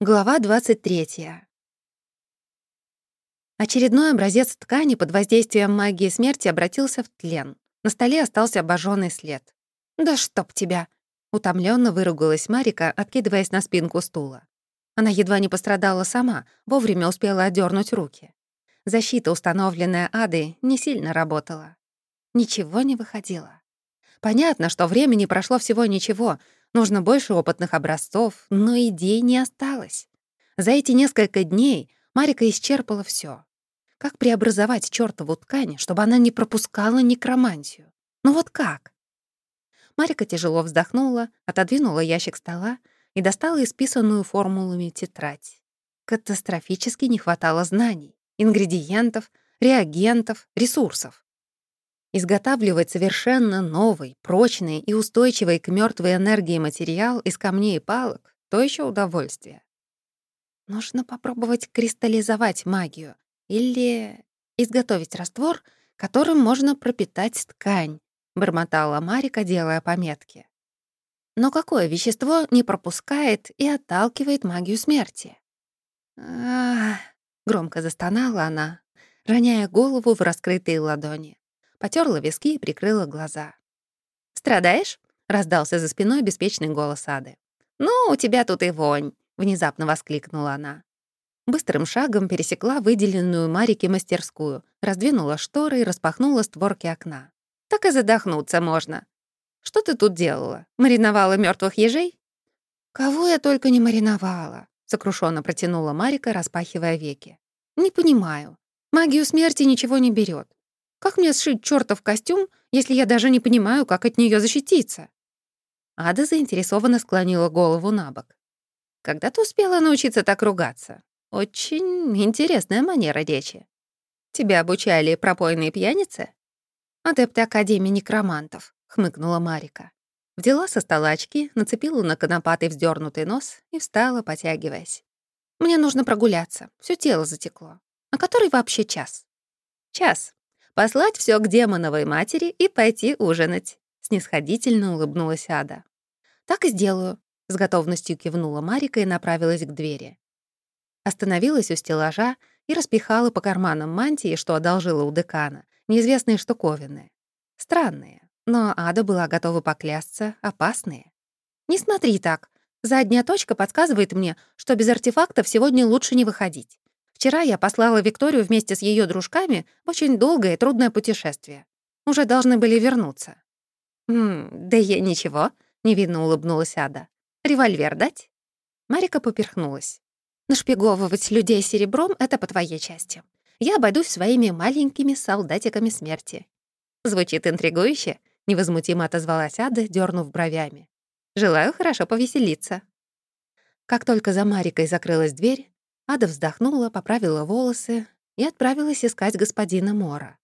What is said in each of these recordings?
Глава 23. Очередной образец ткани под воздействием магии смерти обратился в тлен. На столе остался обожженный след. «Да чтоб тебя!» — утомленно выругалась Марика, откидываясь на спинку стула. Она едва не пострадала сама, вовремя успела отдернуть руки. Защита, установленная Адой, не сильно работала. Ничего не выходило. Понятно, что времени прошло всего ничего, Нужно больше опытных образцов, но идей не осталось. За эти несколько дней Марика исчерпала все. Как преобразовать чёртову ткань, чтобы она не пропускала некромантию? Ну вот как? Марика тяжело вздохнула, отодвинула ящик стола и достала исписанную формулами тетрадь. Катастрофически не хватало знаний, ингредиентов, реагентов, ресурсов. Изготавливать совершенно новый, прочный и устойчивый к мертвой энергии материал из камней и палок — то еще удовольствие. Нужно попробовать кристаллизовать магию или изготовить раствор, которым можно пропитать ткань, бормотала Марика, делая пометки. Но какое вещество не пропускает и отталкивает магию смерти? Громко застонала она, роняя голову в раскрытые ладони потерла виски и прикрыла глаза. «Страдаешь?» — раздался за спиной беспечный голос Ады. «Ну, у тебя тут и вонь!» — внезапно воскликнула она. Быстрым шагом пересекла выделенную Марике мастерскую, раздвинула шторы и распахнула створки окна. «Так и задохнуться можно. Что ты тут делала? Мариновала мертвых ежей?» «Кого я только не мариновала», — сокрушенно протянула Марика, распахивая веки. «Не понимаю. Магию смерти ничего не берет. Как мне сшить чертов костюм, если я даже не понимаю, как от нее защититься?» Ада заинтересованно склонила голову на бок. «Когда ты успела научиться так ругаться? Очень интересная манера речи. Тебя обучали пропойные пьяницы?» «Адепты Академии некромантов», — хмыкнула Марика. Взяла со стола очки, нацепила на конопатый вздернутый нос и встала, потягиваясь. «Мне нужно прогуляться, все тело затекло. А который вообще час?» «Час послать все к демоновой матери и пойти ужинать», — снисходительно улыбнулась Ада. «Так и сделаю», — с готовностью кивнула Марика и направилась к двери. Остановилась у стеллажа и распихала по карманам мантии, что одолжила у декана, неизвестные штуковины. Странные, но Ада была готова поклясться, опасные. «Не смотри так. Задняя точка подсказывает мне, что без артефактов сегодня лучше не выходить. Вчера я послала Викторию вместе с ее дружками в очень долгое и трудное путешествие. Уже должны были вернуться. «М да я ничего», — невинно улыбнулась Ада. «Револьвер дать?» Марика поперхнулась. «Нашпиговывать людей серебром — это по твоей части. Я обойдусь своими маленькими солдатиками смерти». «Звучит интригующе», — невозмутимо отозвалась Ада, дернув бровями. «Желаю хорошо повеселиться». Как только за Марикой закрылась дверь, Ада вздохнула, поправила волосы и отправилась искать господина Мора.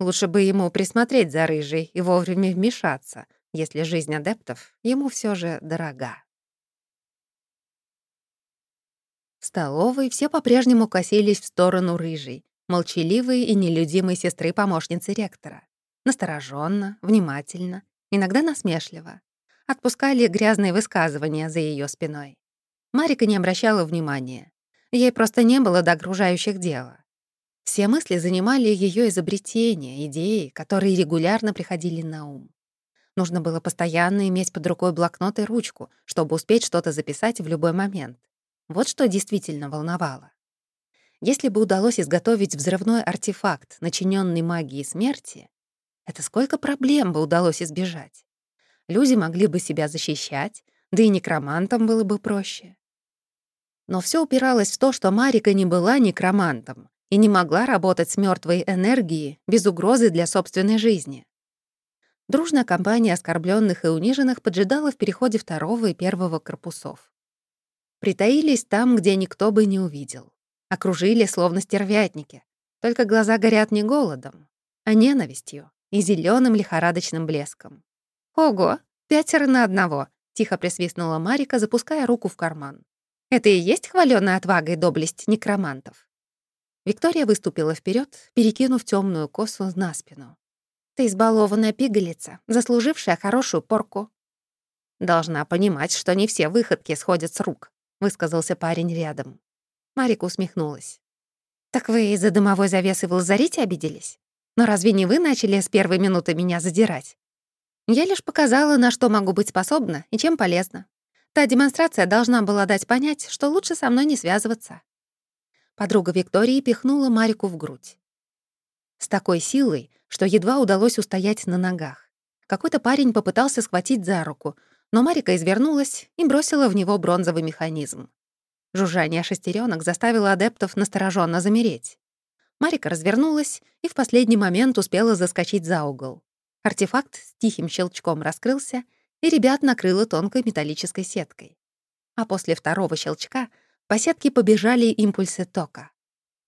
Лучше бы ему присмотреть за рыжей и вовремя вмешаться, если жизнь адептов ему все же дорога. В столовой все по-прежнему косились в сторону рыжей, молчаливой и нелюдимой сестры-помощницы ректора. Настороженно, внимательно, иногда насмешливо. Отпускали грязные высказывания за ее спиной. Марика не обращала внимания. Ей просто не было до дела. Все мысли занимали ее изобретения, идеи, которые регулярно приходили на ум. Нужно было постоянно иметь под рукой блокнот и ручку, чтобы успеть что-то записать в любой момент. Вот что действительно волновало. Если бы удалось изготовить взрывной артефакт, начиненный магией смерти, это сколько проблем бы удалось избежать. Люди могли бы себя защищать, да и некромантам было бы проще. Но все упиралось в то, что Марика не была некромантом и не могла работать с мертвой энергией без угрозы для собственной жизни. Дружная компания оскорбленных и униженных поджидала в переходе второго и первого корпусов. Притаились там, где никто бы не увидел. Окружили, словно стервятники. Только глаза горят не голодом, а ненавистью и зеленым лихорадочным блеском. «Ого, пятеро на одного!» — тихо присвистнула Марика, запуская руку в карман. Это и есть хваленая отвага и доблесть некромантов. Виктория выступила вперед, перекинув темную косу на спину. «Ты избалованная пигалица, заслужившая хорошую порку». «Должна понимать, что не все выходки сходят с рук», — высказался парень рядом. Марика усмехнулась. «Так вы из-за дымовой завесы в лазарете обиделись? Но разве не вы начали с первой минуты меня задирать? Я лишь показала, на что могу быть способна и чем полезна. Та демонстрация должна была дать понять, что лучше со мной не связываться». Подруга Виктории пихнула Марику в грудь. С такой силой, что едва удалось устоять на ногах. Какой-то парень попытался схватить за руку, но Марика извернулась и бросила в него бронзовый механизм. Жужжание шестеренок заставило адептов настороженно замереть. Марика развернулась и в последний момент успела заскочить за угол. Артефакт с тихим щелчком раскрылся, и ребят накрыло тонкой металлической сеткой. А после второго щелчка по сетке побежали импульсы тока.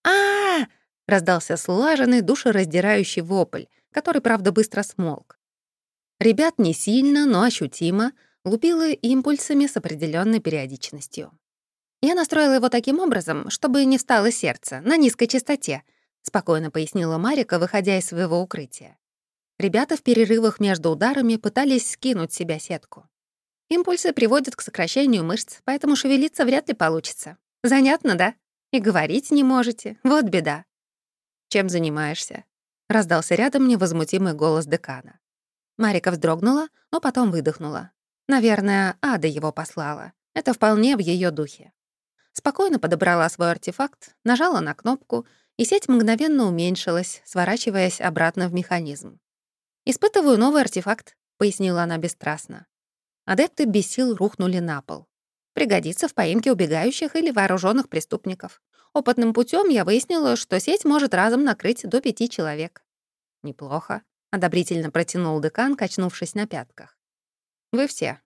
а, -а, раздался слаженный, душераздирающий вопль, который, правда, быстро смолк. Ребят не сильно, но ощутимо лупило импульсами с определенной периодичностью. Я настроила его таким образом, чтобы не встало сердце, на низкой частоте, спокойно пояснила Марика, выходя из своего укрытия. Ребята в перерывах между ударами пытались скинуть с себя сетку. Импульсы приводят к сокращению мышц, поэтому шевелиться вряд ли получится. Занятно, да? И говорить не можете. Вот беда. Чем занимаешься? Раздался рядом невозмутимый голос декана. Марика вздрогнула, но потом выдохнула. Наверное, Ада его послала. Это вполне в ее духе. Спокойно подобрала свой артефакт, нажала на кнопку, и сеть мгновенно уменьшилась, сворачиваясь обратно в механизм. «Испытываю новый артефакт», — пояснила она бесстрастно. Адепты без сил рухнули на пол. Пригодится в поимке убегающих или вооруженных преступников. Опытным путем я выяснила, что сеть может разом накрыть до пяти человек. «Неплохо», — одобрительно протянул декан, качнувшись на пятках. «Вы все.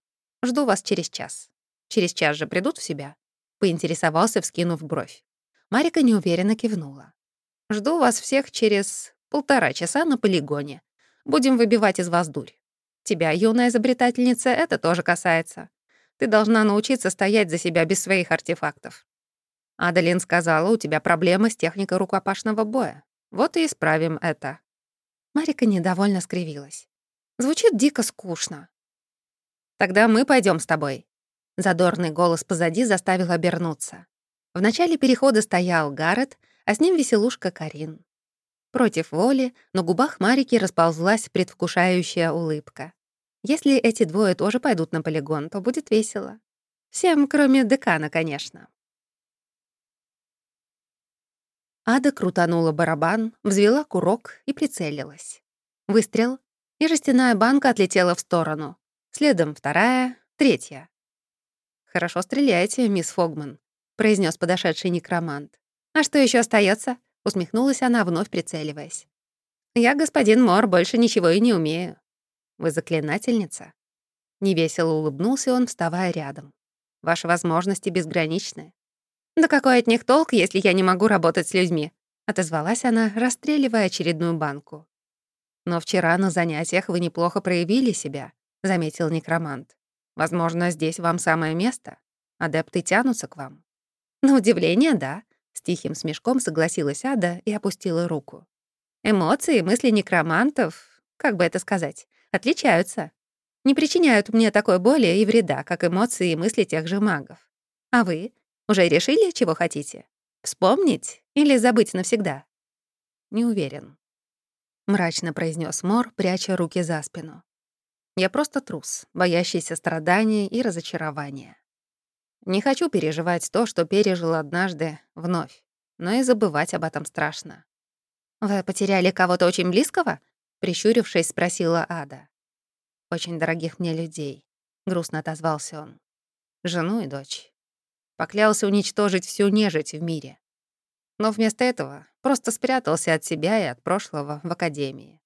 Жду вас через час. Через час же придут в себя?» поинтересовался, вскинув бровь. Марика неуверенно кивнула. «Жду вас всех через полтора часа на полигоне. Будем выбивать из вас дурь. Тебя, юная изобретательница, это тоже касается. Ты должна научиться стоять за себя без своих артефактов. Адалин сказала, у тебя проблемы с техникой рукопашного боя. Вот и исправим это». Марика недовольно скривилась. Звучит дико скучно. «Тогда мы пойдем с тобой», Задорный голос позади заставил обернуться. В начале перехода стоял Гаррет, а с ним веселушка Карин. Против воли на губах Марики расползлась предвкушающая улыбка. Если эти двое тоже пойдут на полигон, то будет весело. Всем, кроме декана, конечно. Ада крутанула барабан, взвела курок и прицелилась. Выстрел, и жестяная банка отлетела в сторону. Следом вторая, третья. «Хорошо стреляете, мисс Фогман», — произнес подошедший некромант. «А что еще остается? Усмехнулась она, вновь прицеливаясь. «Я, господин Мор, больше ничего и не умею». «Вы заклинательница?» Невесело улыбнулся он, вставая рядом. «Ваши возможности безграничны». «Да какой от них толк, если я не могу работать с людьми?» отозвалась она, расстреливая очередную банку. «Но вчера на занятиях вы неплохо проявили себя», — заметил некромант. Возможно, здесь вам самое место. Адепты тянутся к вам». «На удивление, да», — с тихим смешком согласилась Ада и опустила руку. «Эмоции мысли некромантов, как бы это сказать, отличаются. Не причиняют мне такой боли и вреда, как эмоции и мысли тех же магов. А вы уже решили, чего хотите? Вспомнить или забыть навсегда?» «Не уверен», — мрачно произнес Мор, пряча руки за спину. Я просто трус, боящийся страданий и разочарования. Не хочу переживать то, что пережил однажды вновь, но и забывать об этом страшно. «Вы потеряли кого-то очень близкого?» — прищурившись, спросила Ада. «Очень дорогих мне людей», — грустно отозвался он. «Жену и дочь. Поклялся уничтожить всю нежить в мире. Но вместо этого просто спрятался от себя и от прошлого в академии.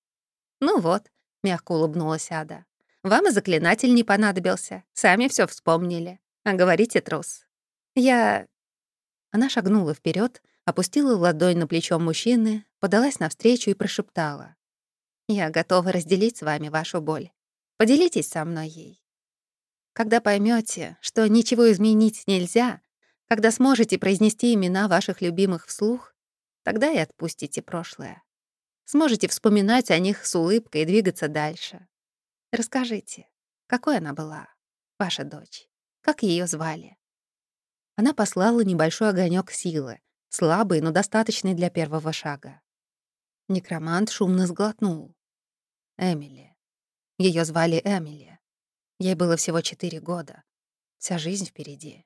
«Ну вот», — мягко улыбнулась Ада, вам и заклинатель не понадобился. Сами все вспомнили. А говорите, трус. Я...» Она шагнула вперед, опустила ладонь на плечо мужчины, подалась навстречу и прошептала. «Я готова разделить с вами вашу боль. Поделитесь со мной ей. Когда поймете, что ничего изменить нельзя, когда сможете произнести имена ваших любимых вслух, тогда и отпустите прошлое. Сможете вспоминать о них с улыбкой и двигаться дальше. Расскажите, какой она была, ваша дочь? Как ее звали? Она послала небольшой огонек силы, слабый, но достаточный для первого шага. Некромант шумно сглотнул. Эмили. Ее звали Эмили. Ей было всего четыре года. Вся жизнь впереди.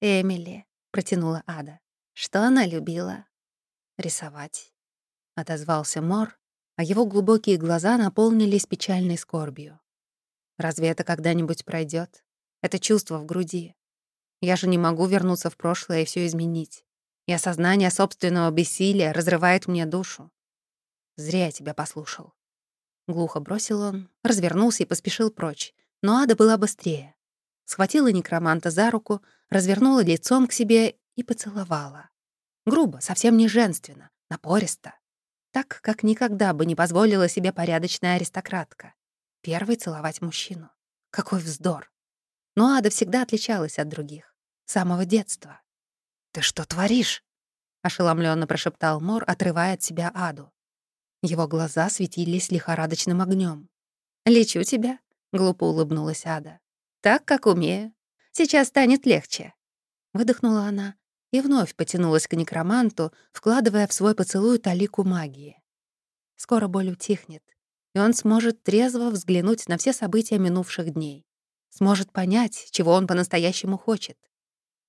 «Эмили», — протянула Ада. «Что она любила?» «Рисовать», — отозвался Мор, а его глубокие глаза наполнились печальной скорбью. «Разве это когда-нибудь пройдет? Это чувство в груди. Я же не могу вернуться в прошлое и все изменить. И осознание собственного бессилия разрывает мне душу. Зря я тебя послушал. Глухо бросил он, развернулся и поспешил прочь. Но Ада была быстрее. Схватила некроманта за руку, развернула лицом к себе и поцеловала. Грубо, совсем не женственно, напористо. Так, как никогда бы не позволила себе порядочная аристократка. Первый целовать мужчину. Какой вздор. Но Ада всегда отличалась от других. С самого детства. «Ты что творишь?» — ошеломленно прошептал Мор, отрывая от себя Аду. Его глаза светились лихорадочным огнем. «Лечу тебя», — глупо улыбнулась Ада. «Так, как умею. Сейчас станет легче». Выдохнула она и вновь потянулась к некроманту, вкладывая в свой поцелуй талику магии. Скоро боль утихнет, и он сможет трезво взглянуть на все события минувших дней. Сможет понять, чего он по-настоящему хочет.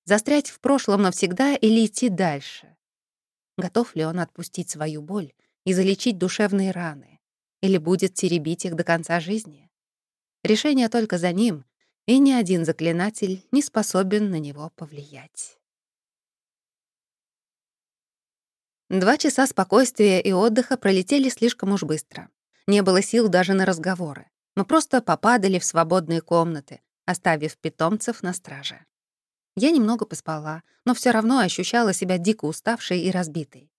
Застрять в прошлом навсегда или идти дальше? Готов ли он отпустить свою боль и залечить душевные раны? Или будет теребить их до конца жизни? Решение только за ним, и ни один заклинатель не способен на него повлиять. Два часа спокойствия и отдыха пролетели слишком уж быстро. Не было сил даже на разговоры. Мы просто попадали в свободные комнаты, оставив питомцев на страже. Я немного поспала, но все равно ощущала себя дико уставшей и разбитой.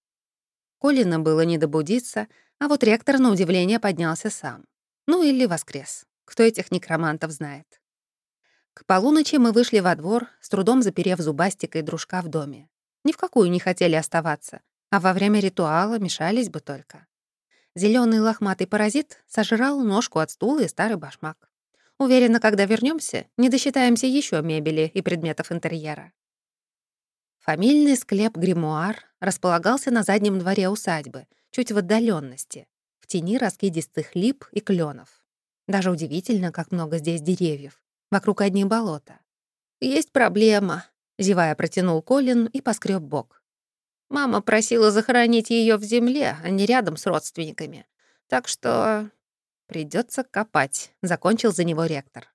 Колина было не добудиться, а вот ректор, на удивление, поднялся сам. Ну или воскрес. Кто этих некромантов знает. К полуночи мы вышли во двор, с трудом заперев зубастика и дружка в доме. Ни в какую не хотели оставаться, а во время ритуала мешались бы только. Зеленый лохматый паразит сожрал ножку от стула и старый башмак. Уверена, когда вернемся, не досчитаемся еще мебели и предметов интерьера. Фамильный склеп-гримуар располагался на заднем дворе усадьбы, чуть в отдаленности, в тени раскидистых лип и кленов. Даже удивительно, как много здесь деревьев. Вокруг одни болота. «Есть проблема», — зевая протянул Колин и поскреб бок. «Мама просила захоронить ее в земле, а не рядом с родственниками. Так что Придется копать», — закончил за него ректор.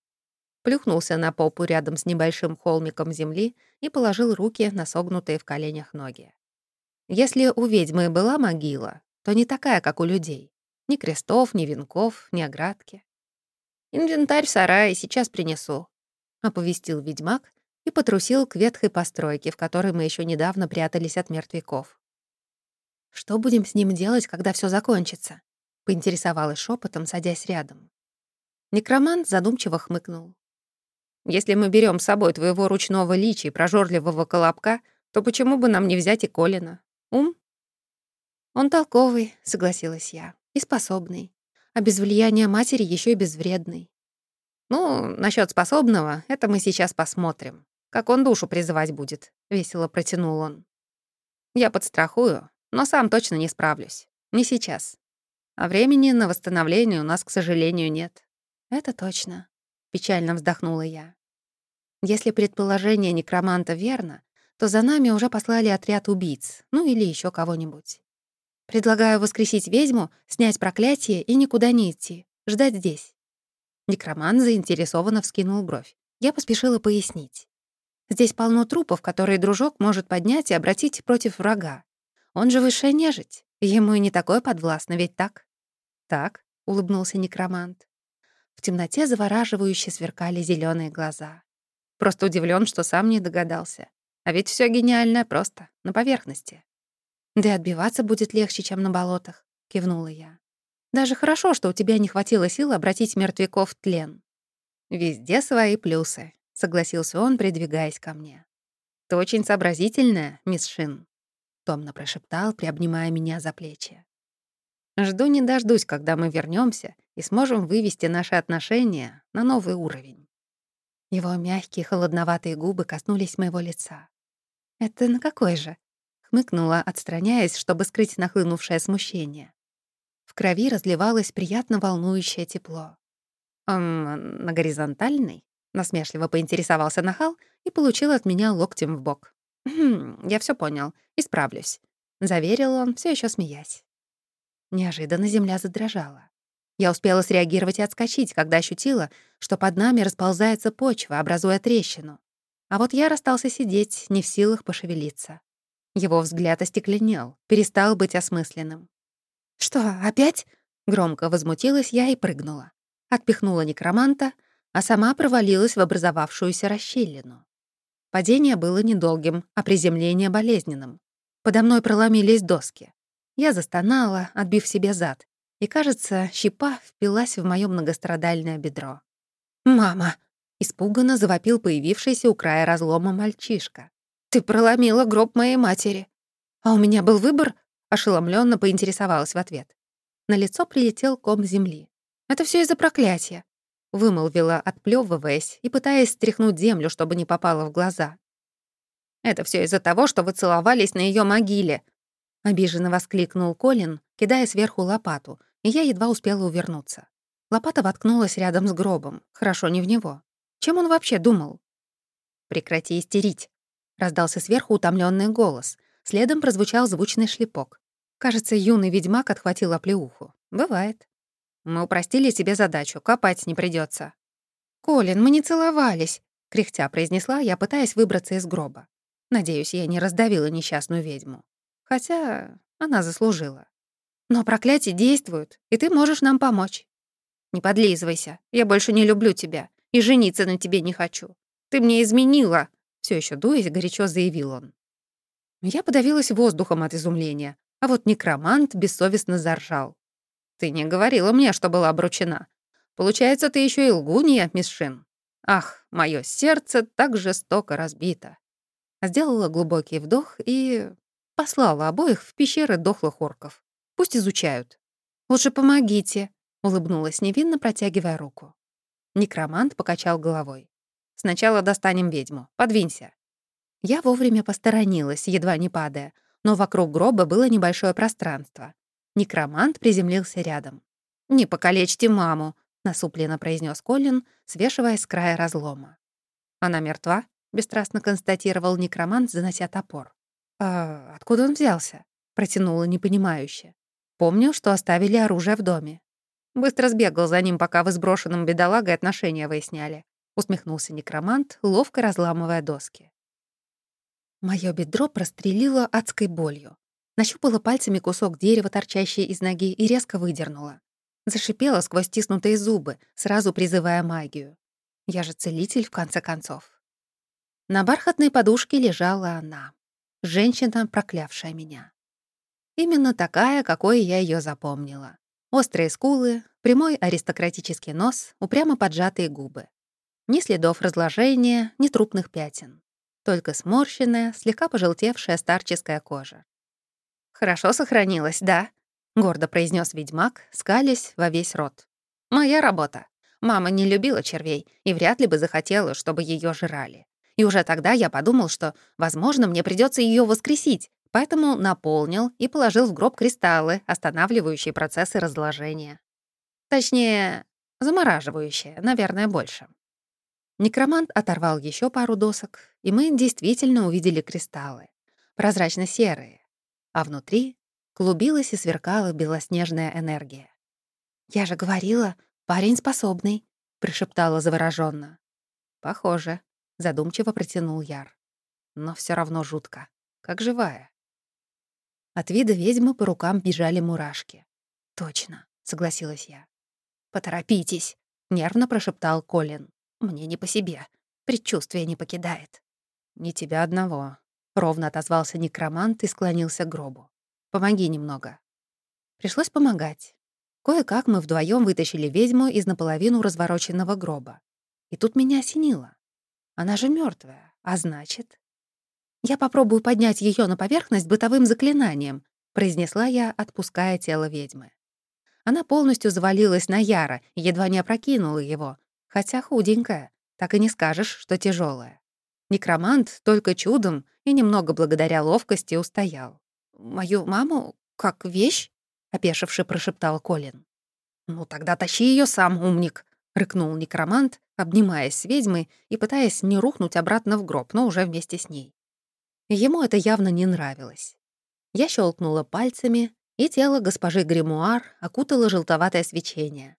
Плюхнулся на попу рядом с небольшим холмиком земли и положил руки на согнутые в коленях ноги. Если у ведьмы была могила, то не такая, как у людей. Ни крестов, ни венков, ни оградки. «Инвентарь в сарае, сейчас принесу», — оповестил ведьмак и потрусил к ветхой постройке, в которой мы еще недавно прятались от мертвяков. «Что будем с ним делать, когда все закончится?» — поинтересовалась шепотом, садясь рядом. Некромант задумчиво хмыкнул. «Если мы берем с собой твоего ручного личи и прожорливого колобка, то почему бы нам не взять и Колина? Ум?» «Он толковый», — согласилась я, — «и способный. А без влияния матери еще и безвредный». «Ну, насчет способного, это мы сейчас посмотрим. Как он душу призывать будет», — весело протянул он. «Я подстрахую, но сам точно не справлюсь. Не сейчас. А времени на восстановление у нас, к сожалению, нет. Это точно. Печально вздохнула я. Если предположение некроманта верно, то за нами уже послали отряд убийц, ну или еще кого-нибудь. Предлагаю воскресить ведьму, снять проклятие и никуда не идти, ждать здесь. Некромант заинтересованно вскинул бровь. Я поспешила пояснить. Здесь полно трупов, которые дружок может поднять и обратить против врага. Он же высшая нежить. Ему и не такое подвластно, ведь так? «Так», — улыбнулся некромант. В темноте завораживающе сверкали зеленые глаза. Просто удивлен, что сам не догадался. А ведь все гениальное просто, на поверхности. «Да и отбиваться будет легче, чем на болотах», — кивнула я. «Даже хорошо, что у тебя не хватило сил обратить мертвяков в тлен». «Везде свои плюсы», — согласился он, придвигаясь ко мне. «Ты очень сообразительная, мисс Шин», — томно прошептал, приобнимая меня за плечи. Жду не дождусь, когда мы вернемся и сможем вывести наши отношения на новый уровень. Его мягкие холодноватые губы коснулись моего лица. «Это на какой же?» — хмыкнула, отстраняясь, чтобы скрыть нахлынувшее смущение. В крови разливалось приятно волнующее тепло. «Эм, на горизонтальный?» — насмешливо поинтересовался нахал и получил от меня локтем в бок. «Хм, я все понял, исправлюсь», — заверил он, все еще смеясь. Неожиданно земля задрожала. Я успела среагировать и отскочить, когда ощутила, что под нами расползается почва, образуя трещину. А вот я расстался сидеть, не в силах пошевелиться. Его взгляд остекленел, перестал быть осмысленным. «Что, опять?» — громко возмутилась я и прыгнула. Отпихнула некроманта, а сама провалилась в образовавшуюся расщелину. Падение было недолгим, а приземление — болезненным. Подо мной проломились доски. Я застонала, отбив себе зад, и, кажется, щепа впилась в моё многострадальное бедро. «Мама!» — испуганно завопил появившийся у края разлома мальчишка. «Ты проломила гроб моей матери!» «А у меня был выбор?» — ошеломленно поинтересовалась в ответ. На лицо прилетел ком земли. «Это все из-за проклятия!» — вымолвила, отплёвываясь и пытаясь стряхнуть землю, чтобы не попало в глаза. «Это все из-за того, что вы целовались на ее могиле!» — обиженно воскликнул Колин, кидая сверху лопату, и я едва успела увернуться. Лопата воткнулась рядом с гробом, хорошо не в него. Чем он вообще думал? «Прекрати истерить», — раздался сверху утомленный голос. Следом прозвучал звучный шлепок. Кажется, юный ведьмак отхватил оплеуху. Бывает. Мы упростили себе задачу, копать не придется. «Колин, мы не целовались», — кряхтя произнесла я, пытаясь выбраться из гроба. Надеюсь, я не раздавила несчастную ведьму. Хотя она заслужила. Но проклятие действует, и ты можешь нам помочь. Не подлизывайся, я больше не люблю тебя и жениться на тебе не хочу. Ты мне изменила!» Все еще дуясь, горячо заявил он. Я подавилась воздухом от изумления, а вот некромант бессовестно заржал. «Ты не говорила мне, что была обручена. Получается, ты еще и лгунья, мисс Шин. Ах, мое сердце так жестоко разбито». Сделала глубокий вдох и послала обоих в пещеры дохлых орков. Пусть изучают. Лучше помогите, улыбнулась невинно, протягивая руку. Некромант покачал головой. Сначала достанем ведьму. Подвинься. Я вовремя посторонилась, едва не падая, но вокруг гроба было небольшое пространство. Некромант приземлился рядом. «Не покалечьте маму», — насупленно произнес Колин, свешиваясь с края разлома. «Она мертва?» — бесстрастно констатировал некромант, занося топор. «А откуда он взялся?» — протянула непонимающе. Помню, что оставили оружие в доме. Быстро сбегал за ним, пока вы с брошенным бедолагой отношения выясняли. Усмехнулся некромант, ловко разламывая доски. Моё бедро прострелило адской болью. Нащупала пальцами кусок дерева, торчащий из ноги, и резко выдернула. Зашипела сквозь стиснутые зубы, сразу призывая магию. Я же целитель, в конце концов. На бархатной подушке лежала она. Женщина, проклявшая меня. Именно такая, какой я ее запомнила. Острые скулы, прямой аристократический нос, упрямо поджатые губы. Ни следов разложения, ни трупных пятен. Только сморщенная, слегка пожелтевшая старческая кожа. «Хорошо сохранилась, да?» — гордо произнес ведьмак, скались во весь рот. «Моя работа. Мама не любила червей и вряд ли бы захотела, чтобы ее жрали. И уже тогда я подумал, что, возможно, мне придется ее воскресить, поэтому наполнил и положил в гроб кристаллы, останавливающие процессы разложения. Точнее, замораживающие, наверное, больше. Некромант оторвал еще пару досок, и мы действительно увидели кристаллы, прозрачно-серые, а внутри клубилась и сверкала белоснежная энергия. «Я же говорила, парень способный», — пришептала завороженно. «Похоже», — задумчиво протянул Яр. «Но все равно жутко, как живая». От вида ведьмы по рукам бежали мурашки. «Точно», — согласилась я. «Поторопитесь», — нервно прошептал Колин. «Мне не по себе. Предчувствие не покидает». «Не тебя одного», — ровно отозвался некромант и склонился к гробу. «Помоги немного». Пришлось помогать. Кое-как мы вдвоем вытащили ведьму из наполовину развороченного гроба. И тут меня осенило. Она же мертвая, а значит... «Я попробую поднять ее на поверхность бытовым заклинанием», произнесла я, отпуская тело ведьмы. Она полностью завалилась на Яра едва не опрокинула его, хотя худенькая, так и не скажешь, что тяжелая. Некромант только чудом и немного благодаря ловкости устоял. «Мою маму как вещь?» — опешивший прошептал Колин. «Ну тогда тащи ее сам, умник», — рыкнул некромант, обнимаясь с ведьмой и пытаясь не рухнуть обратно в гроб, но уже вместе с ней. Ему это явно не нравилось. Я щелкнула пальцами, и тело госпожи Гримуар окутало желтоватое свечение.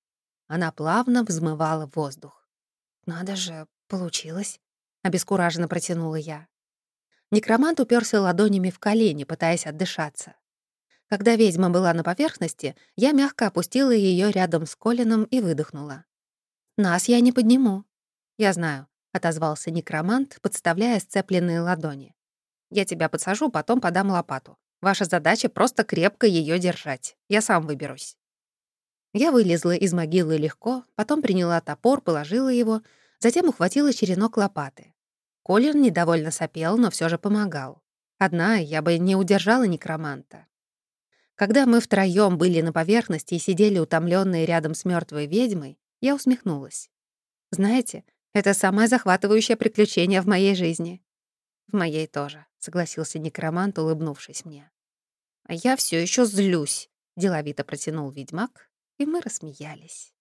Она плавно взмывала воздух. «Надо же, получилось», — обескураженно протянула я. Некромант уперся ладонями в колени, пытаясь отдышаться. Когда ведьма была на поверхности, я мягко опустила ее рядом с Колином и выдохнула. «Нас я не подниму». «Я знаю», — отозвался некромант, подставляя сцепленные ладони. «Я тебя подсажу, потом подам лопату. Ваша задача — просто крепко ее держать. Я сам выберусь». Я вылезла из могилы легко, потом приняла топор, положила его, затем ухватила черенок лопаты. Колин недовольно сопел, но все же помогал. Одна я бы не удержала некроманта. Когда мы втроём были на поверхности и сидели утомленные рядом с мертвой ведьмой, я усмехнулась. Знаете, это самое захватывающее приключение в моей жизни. В моей тоже, согласился некромант, улыбнувшись мне. А я все еще злюсь, деловито протянул ведьмак, и мы рассмеялись.